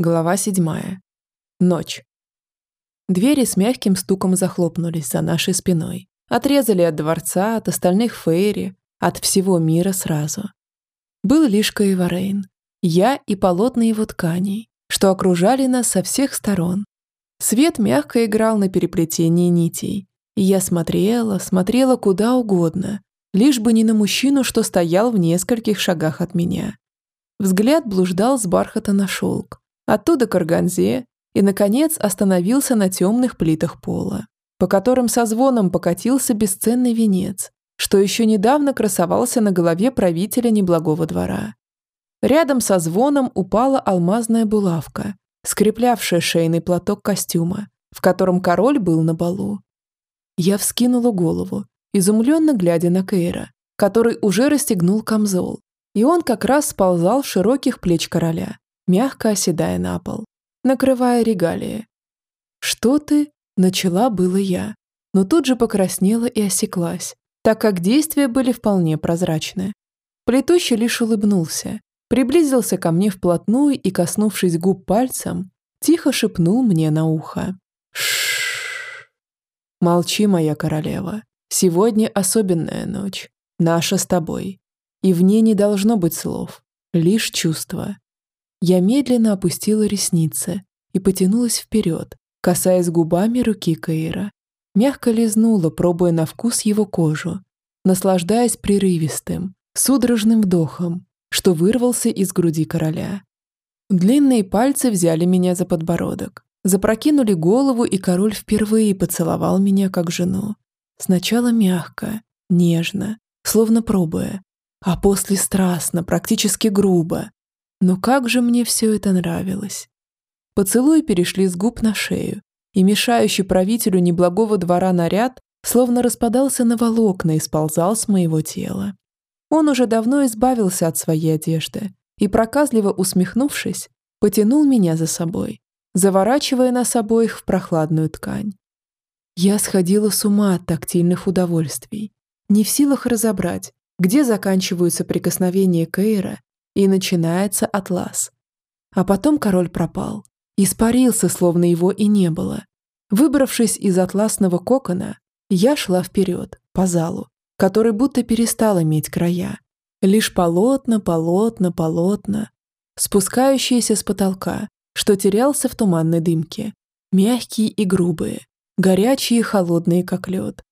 Глава седьмая. Ночь. Двери с мягким стуком захлопнулись за нашей спиной. Отрезали от дворца, от остальных Фейри, от всего мира сразу. Был лишь Каеварейн. Я и полотна его тканей, что окружали нас со всех сторон. Свет мягко играл на переплетении нитей. И я смотрела, смотрела куда угодно, лишь бы не на мужчину, что стоял в нескольких шагах от меня. Взгляд блуждал с бархата на шелк, оттуда к органзе и, наконец, остановился на темных плитах пола, по которым со звоном покатился бесценный венец, что еще недавно красовался на голове правителя неблагого двора. Рядом со звоном упала алмазная булавка, скреплявшая шейный платок костюма, в котором король был на балу. Я вскинула голову, изумленно глядя на Кейра, который уже расстегнул камзол, и он как раз сползал с широких плеч короля, мягко оседая на пол, накрывая регалии. «Что ты?» – начала было я, но тут же покраснела и осеклась, так как действия были вполне прозрачны. Плетущий лишь улыбнулся, приблизился ко мне вплотную и, коснувшись губ пальцем, тихо шепнул мне на ухо. Шш. Молчи, моя королева. Сегодня особенная ночь. Наша с тобой. И в ней не должно быть слов, лишь чувства. Я медленно опустила ресницы и потянулась вперед, касаясь губами руки Каира. Мягко лизнула, пробуя на вкус его кожу, наслаждаясь прерывистым, судорожным вдохом, что вырвался из груди короля. Длинные пальцы взяли меня за подбородок, запрокинули голову, и король впервые поцеловал меня как жену. Сначала мягко, нежно, словно пробуя, а после страстно, практически грубо, но как же мне все это нравилось. Поцелуи перешли с губ на шею, и мешающий правителю неблагого двора наряд словно распадался на волокна и сползал с моего тела. Он уже давно избавился от своей одежды и, проказливо усмехнувшись, потянул меня за собой, заворачивая нас обоих в прохладную ткань. Я сходила с ума от тактильных удовольствий, не в силах разобрать, где заканчиваются прикосновения Кейра и начинается атлас. А потом король пропал. Испарился, словно его и не было. Выбравшись из атласного кокона, я шла вперед, по залу, который будто перестал иметь края. Лишь полотна, полотна, полотна, спускающиеся с потолка, что терялся в туманной дымке, мягкие и грубые, горячие и холодные, как лед.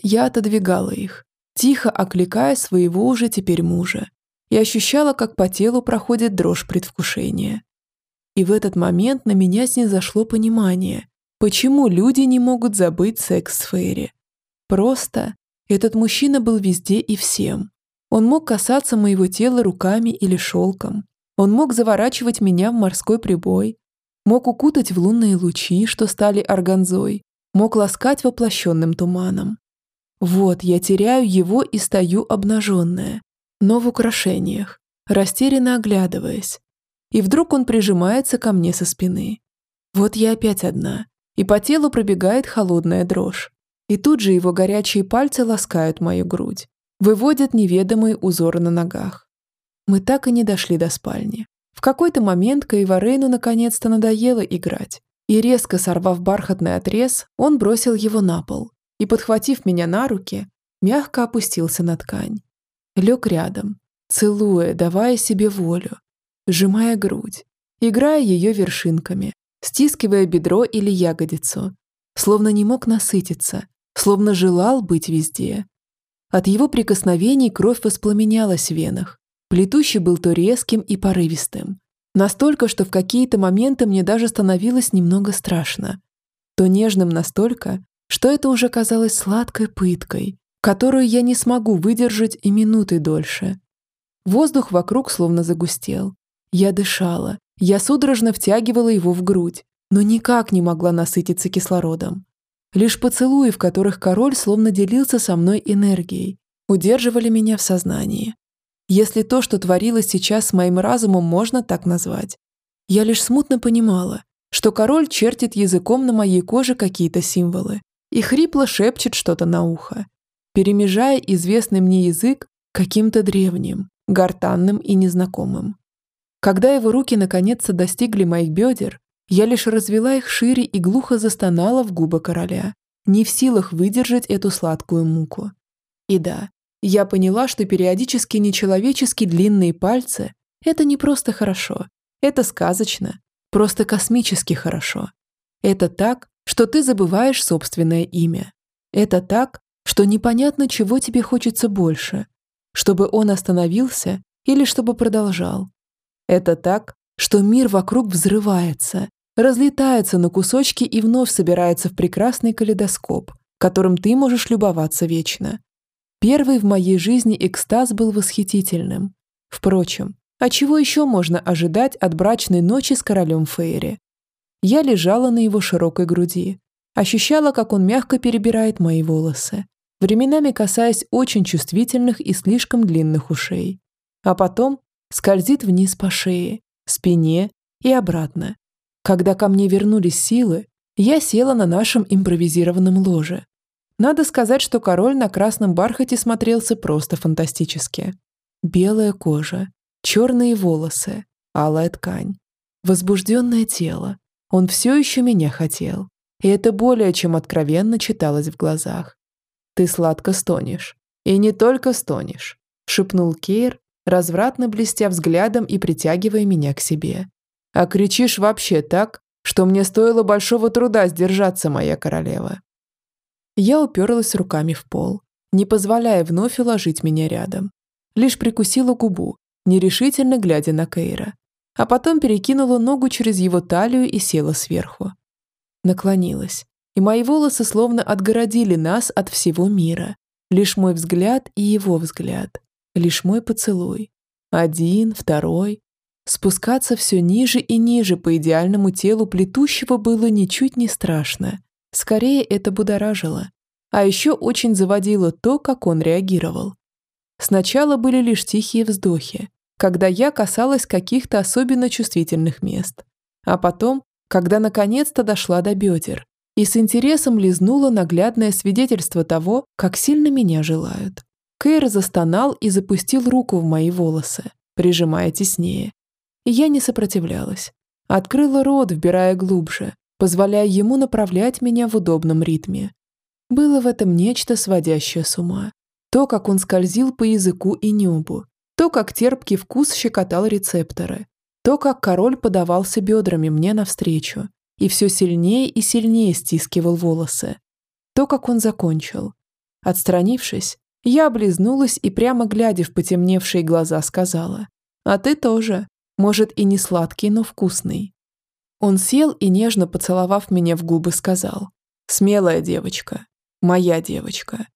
Я отодвигала их, тихо окликая своего уже теперь мужа, и ощущала, как по телу проходит дрожь предвкушения. И в этот момент на меня снизошло понимание, почему люди не могут забыть секс с Фейри. Просто этот мужчина был везде и всем. Он мог касаться моего тела руками или шелком. Он мог заворачивать меня в морской прибой. Мог укутать в лунные лучи, что стали органзой. Мог ласкать воплощенным туманом. Вот я теряю его и стою обнаженная, но в украшениях, растерянно оглядываясь. И вдруг он прижимается ко мне со спины. Вот я опять одна, и по телу пробегает холодная дрожь. И тут же его горячие пальцы ласкают мою грудь, выводят неведомые узоры на ногах. Мы так и не дошли до спальни. В какой-то момент Каеварейну наконец-то надоело играть, и резко сорвав бархатный отрез, он бросил его на пол и, подхватив меня на руки, мягко опустился на ткань лег рядом, целуя, давая себе волю, сжимая грудь, играя ее вершинками, стискивая бедро или ягодицу, словно не мог насытиться, словно желал быть везде. От его прикосновений кровь воспламенялась в венах. Плетущий был то резким и порывистым, настолько, что в какие-то моменты мне даже становилось немного страшно, то нежным настолько, что это уже казалось сладкой пыткой, которую я не смогу выдержать и минуты дольше. Воздух вокруг словно загустел. Я дышала, я судорожно втягивала его в грудь, но никак не могла насытиться кислородом. Лишь поцелуи, в которых король словно делился со мной энергией, удерживали меня в сознании. Если то, что творилось сейчас с моим разумом, можно так назвать. Я лишь смутно понимала, что король чертит языком на моей коже какие-то символы и хрипло шепчет что-то на ухо перемежая известный мне язык каким-то древним, гортанным и незнакомым. Когда его руки наконец-то достигли моих бедер, я лишь развела их шире и глухо застонала в губы короля, не в силах выдержать эту сладкую муку. И да, я поняла, что периодически нечеловечески длинные пальцы – это не просто хорошо, это сказочно, просто космически хорошо. Это так, что ты забываешь собственное имя. Это так, что непонятно, чего тебе хочется больше, чтобы он остановился или чтобы продолжал. Это так, что мир вокруг взрывается, разлетается на кусочки и вновь собирается в прекрасный калейдоскоп, которым ты можешь любоваться вечно. Первый в моей жизни экстаз был восхитительным. Впрочем, а чего еще можно ожидать от брачной ночи с королем Фейри? Я лежала на его широкой груди, ощущала, как он мягко перебирает мои волосы, временами касаясь очень чувствительных и слишком длинных ушей, а потом скользит вниз по шее, спине и обратно, когда ко мне вернулись силы, я села на нашем импровизированном ложе. Надо сказать, что король на красном бархате смотрелся просто фантастически. Белая кожа, черные волосы, алая ткань, возбужденное тело. Он все еще меня хотел. И это более чем откровенно читалось в глазах. «Ты сладко стонешь. И не только стонешь», — шепнул Кейр, развратно блестя взглядом и притягивая меня к себе. А кричишь вообще так, что мне стоило большого труда сдержаться, моя королева. Я уперлась руками в пол, не позволяя вновь уложить меня рядом. Лишь прикусила губу, нерешительно глядя на Кейра, а потом перекинула ногу через его талию и села сверху. Наклонилась, и мои волосы словно отгородили нас от всего мира. Лишь мой взгляд и его взгляд. Лишь мой поцелуй. Один, второй, Спускаться все ниже и ниже по идеальному телу плетущего было ничуть не страшно. Скорее, это будоражило. А еще очень заводило то, как он реагировал. Сначала были лишь тихие вздохи, когда я касалась каких-то особенно чувствительных мест. А потом, когда наконец-то дошла до бедер и с интересом лизнула наглядное свидетельство того, как сильно меня желают. Кэр застонал и запустил руку в мои волосы, прижимая теснее я не сопротивлялась. Открыла рот, вбирая глубже, позволяя ему направлять меня в удобном ритме. Было в этом нечто сводящее с ума. То, как он скользил по языку и небу, то, как терпкий вкус щекотал рецепторы, то, как король подавался бедрами мне навстречу и все сильнее и сильнее стискивал волосы, то, как он закончил. Отстранившись, я облизнулась и прямо глядя в потемневшие глаза сказала, «А ты тоже. Может, и не сладкий, но вкусный. Он сел и, нежно поцеловав меня в губы, сказал «Смелая девочка, моя девочка».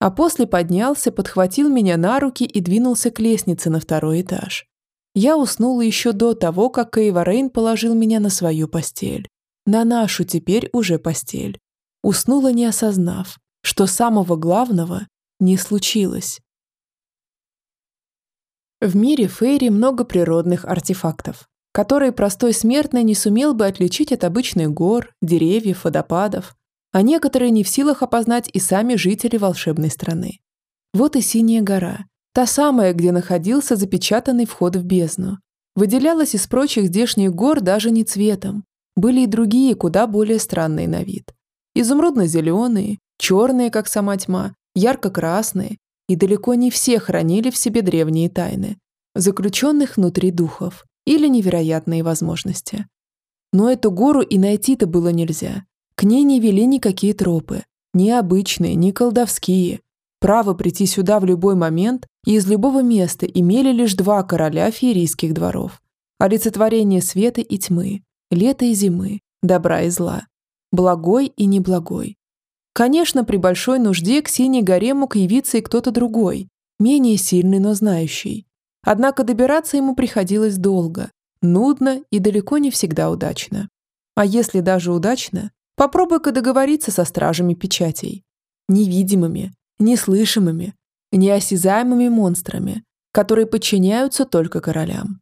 А после поднялся, подхватил меня на руки и двинулся к лестнице на второй этаж. Я уснула еще до того, как Кейварейн положил меня на свою постель. На нашу теперь уже постель. Уснула, не осознав, что самого главного не случилось. В мире Фейри много природных артефактов, которые простой смертный не сумел бы отличить от обычных гор, деревьев, водопадов, а некоторые не в силах опознать и сами жители волшебной страны. Вот и Синяя гора, та самая, где находился запечатанный вход в бездну. Выделялась из прочих здешних гор даже не цветом. Были и другие, куда более странные на вид. Изумрудно-зеленые, черные, как сама тьма, ярко-красные, и далеко не все хранили в себе древние тайны, заключенных внутри духов или невероятные возможности. Но эту гору и найти-то было нельзя. К ней не вели никакие тропы, ни обычные, ни колдовские. Право прийти сюда в любой момент и из любого места имели лишь два короля феерийских дворов. Олицетворение света и тьмы, лета и зимы, добра и зла, благой и неблагой, Конечно, при большой нужде к Синей горе мог явиться и кто-то другой, менее сильный, но знающий. Однако добираться ему приходилось долго, нудно и далеко не всегда удачно. А если даже удачно, попробуй-ка договориться со стражами печатей. Невидимыми, неслышимыми, неосязаемыми монстрами, которые подчиняются только королям.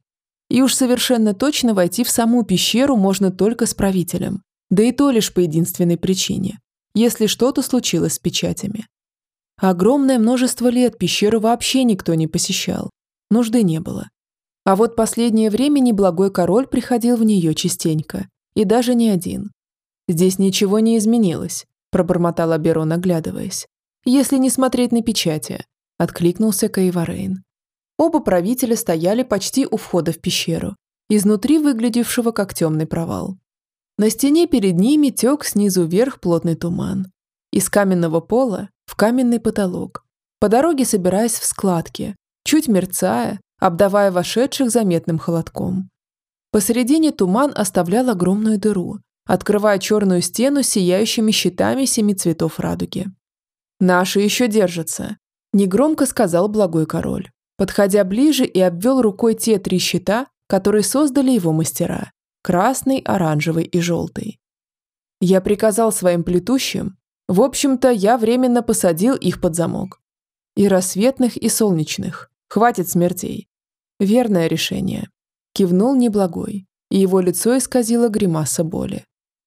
И уж совершенно точно войти в саму пещеру можно только с правителем, да и то лишь по единственной причине если что-то случилось с печатями. Огромное множество лет пещеру вообще никто не посещал. Нужды не было. А вот последнее время неблагой король приходил в нее частенько, и даже не один. «Здесь ничего не изменилось», – пробормотал Аберон, оглядываясь. «Если не смотреть на печати», – откликнулся Каеварейн. Оба правителя стояли почти у входа в пещеру, изнутри выглядевшего как темный провал. На стене перед ними тек снизу вверх плотный туман. Из каменного пола в каменный потолок. По дороге собираясь в складки, чуть мерцая, обдавая вошедших заметным холодком. Посередине туман оставлял огромную дыру, открывая черную стену с сияющими щитами семи цветов радуги. «Наши еще держатся», – негромко сказал благой король, подходя ближе и обвел рукой те три щита, которые создали его мастера – красный, оранжевый и желтый. Я приказал своим плетущим, в общем-то, я временно посадил их под замок. И рассветных, и солнечных. Хватит смертей. Верное решение. Кивнул неблагой, и его лицо исказило гримаса боли.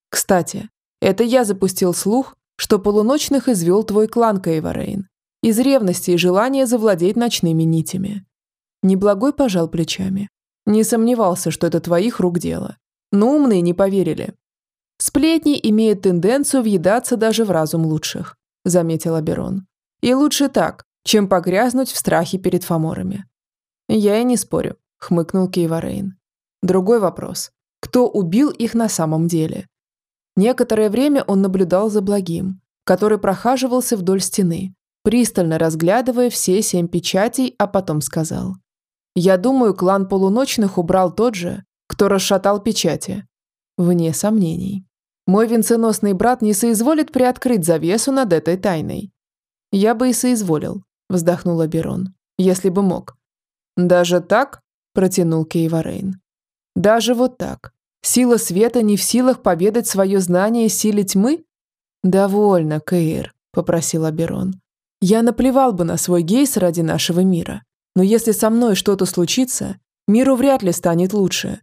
Кстати, это я запустил слух, что полуночных извел твой клан Кейварейн. Из ревности и желания завладеть ночными нитями. Неблагой пожал плечами. Не сомневался, что это твоих рук дело. Но умные не поверили. Сплетни имеют тенденцию въедаться даже в разум лучших, заметил Аберон. И лучше так, чем погрязнуть в страхе перед фаморами. Я и не спорю, хмыкнул Кейварейн. Другой вопрос. Кто убил их на самом деле? Некоторое время он наблюдал за благим, который прохаживался вдоль стены, пристально разглядывая все семь печатей, а потом сказал. «Я думаю, клан полуночных убрал тот же, кто расшатал печати. Вне сомнений. Мой венценосный брат не соизволит приоткрыть завесу над этой тайной. Я бы и соизволил, вздохнула Берон, если бы мог. Даже так? протянул Кейварейн. Даже вот так. Сила света не в силах поведать свое знание силе тьмы? Довольно, Кейр, попросил Аберон. Я наплевал бы на свой гейс ради нашего мира. Но если со мной что-то случится, миру вряд ли станет лучше.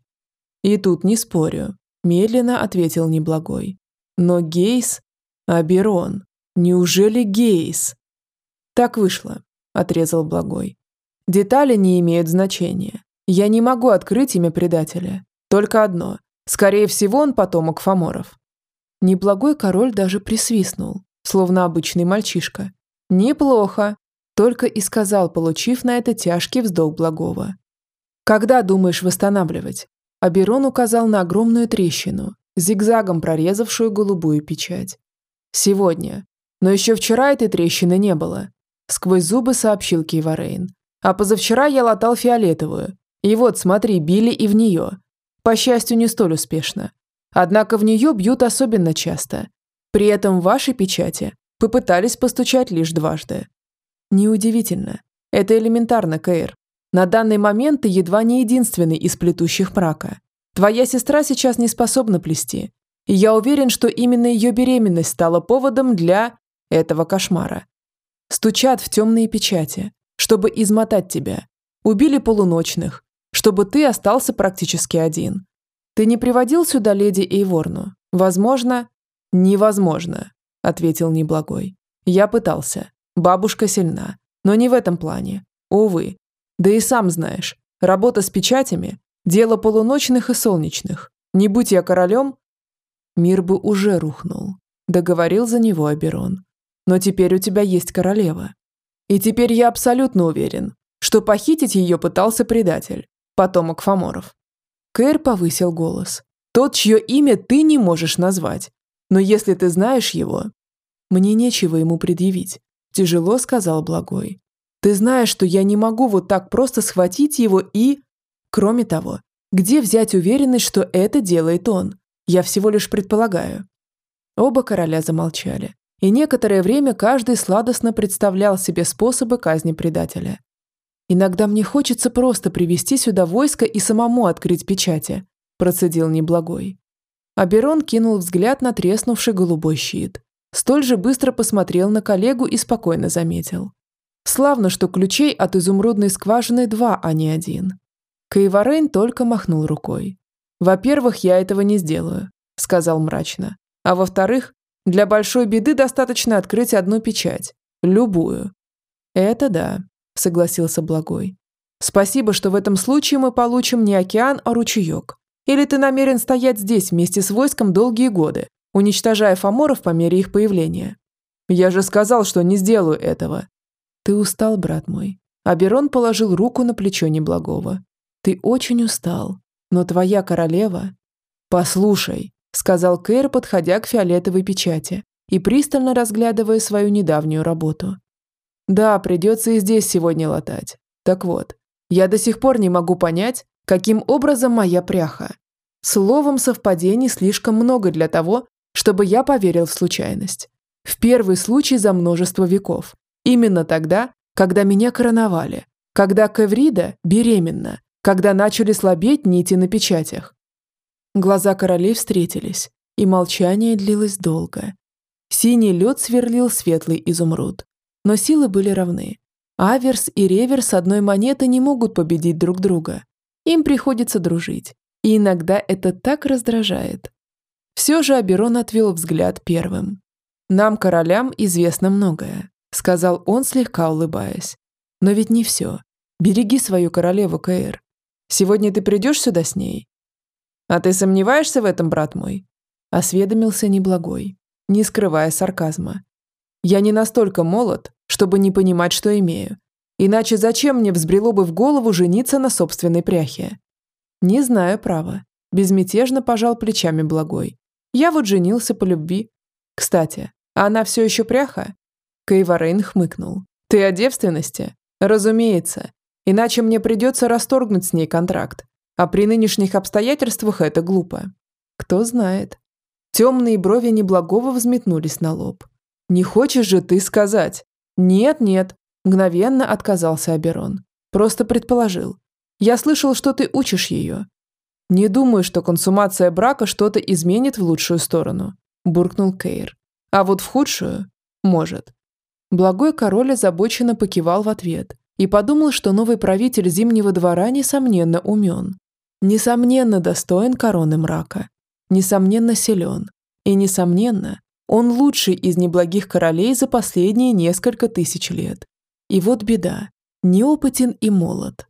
И тут не спорю, медленно ответил неблагой. Но Гейс... Аберон. Неужели Гейс? Так вышло, отрезал благой. Детали не имеют значения. Я не могу открыть имя предателя. Только одно. Скорее всего, он потомок Фоморов. Неблагой король даже присвистнул, словно обычный мальчишка. «Неплохо», – только и сказал, получив на это тяжкий вздох благого. «Когда думаешь восстанавливать?» Аберон указал на огромную трещину, зигзагом прорезавшую голубую печать. «Сегодня. Но еще вчера этой трещины не было», – сквозь зубы сообщил Кейварейн. «А позавчера я латал фиолетовую. И вот, смотри, били и в нее. По счастью, не столь успешно. Однако в нее бьют особенно часто. При этом ваши печати попытались постучать лишь дважды. Неудивительно. Это элементарно, Кэйр. На данный момент ты едва не единственный из плетущих мрака. Твоя сестра сейчас не способна плести. И я уверен, что именно ее беременность стала поводом для этого кошмара. Стучат в темные печати, чтобы измотать тебя. Убили полуночных, чтобы ты остался практически один. Ты не приводил сюда леди Эйворну? Возможно? Невозможно, ответил неблагой. Я пытался. Бабушка сильна. Но не в этом плане. Увы. Да и сам знаешь, работа с печатями – дело полуночных и солнечных. Не будь я королем, мир бы уже рухнул. Договорил за него Аберон. Но теперь у тебя есть королева. И теперь я абсолютно уверен, что похитить ее пытался предатель потомок Фоморов. Кэр повысил голос. Тот, чье имя ты не можешь назвать. Но если ты знаешь его... Мне нечего ему предъявить, тяжело сказал Благой. Ты знаешь, что я не могу вот так просто схватить его и... Кроме того, где взять уверенность, что это делает он? Я всего лишь предполагаю. Оба короля замолчали, и некоторое время каждый сладостно представлял себе способы казни предателя. Иногда мне хочется просто привести сюда войско и самому открыть печати», – процедил неблагой. Аберон кинул взгляд на треснувший голубой щит. Столь же быстро посмотрел на коллегу и спокойно заметил. Славно, что ключей от изумрудной скважины два, а не один. Каеварейн только махнул рукой. «Во-первых, я этого не сделаю», – сказал мрачно. «А во-вторых, для большой беды достаточно открыть одну печать. Любую». «Это да», согласился Благой. Спасибо, что в этом случае мы получим не океан, а ручеек. Или ты намерен стоять здесь вместе с войском долгие годы, уничтожая фаморов по мере их появления? Я же сказал, что не сделаю этого. Ты устал, брат мой. Аберон положил руку на плечо неблагого. Ты очень устал, но твоя королева... Послушай, сказал Кэр, подходя к фиолетовой печати и пристально разглядывая свою недавнюю работу. Да, придется и здесь сегодня латать. Так вот, я до сих пор не могу понять, каким образом моя пряха. Словом, совпадений слишком много для того, чтобы я поверил в случайность. В первый случай за множество веков. Именно тогда, когда меня короновали, когда Кеврида беременна, когда начали слабеть нити на печатях. Глаза королей встретились, и молчание длилось долго. Синий лед сверлил светлый изумруд, но силы были равны. Аверс и реверс одной монеты не могут победить друг друга. Им приходится дружить. И иногда это так раздражает. Все же Аберон отвел взгляд первым. «Нам, королям, известно многое», — сказал он, слегка улыбаясь. «Но ведь не все. Береги свою королеву, Каэр. Сегодня ты придешь сюда с ней?» «А ты сомневаешься в этом, брат мой?» — осведомился неблагой, не скрывая сарказма. «Я не настолько молод, чтобы не понимать, что имею. Иначе зачем мне взбрело бы в голову жениться на собственной пряхе? Не знаю права. Безмятежно пожал плечами благой. Я вот женился по любви. Кстати, а она все еще пряха? Кейварейн хмыкнул. Ты о девственности? Разумеется. Иначе мне придется расторгнуть с ней контракт. А при нынешних обстоятельствах это глупо. Кто знает. Темные брови неблагого взметнулись на лоб. Не хочешь же ты сказать? «Нет-нет», – мгновенно отказался Аберон. «Просто предположил. Я слышал, что ты учишь ее». «Не думаю, что консумация брака что-то изменит в лучшую сторону», – буркнул Кейр. «А вот в худшую – может». Благой король озабоченно покивал в ответ и подумал, что новый правитель Зимнего двора несомненно умен. Несомненно достоин короны мрака. Несомненно силен. И, несомненно, он лучший из неблагих королей за последние несколько тысяч лет. И вот беда. Неопытен и молод.